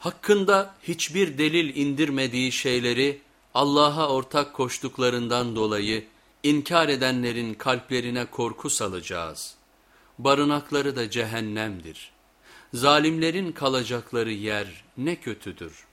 Hakkında hiçbir delil indirmediği şeyleri Allah'a ortak koştuklarından dolayı inkar edenlerin kalplerine korku salacağız. Barınakları da cehennemdir. Zalimlerin kalacakları yer ne kötüdür.''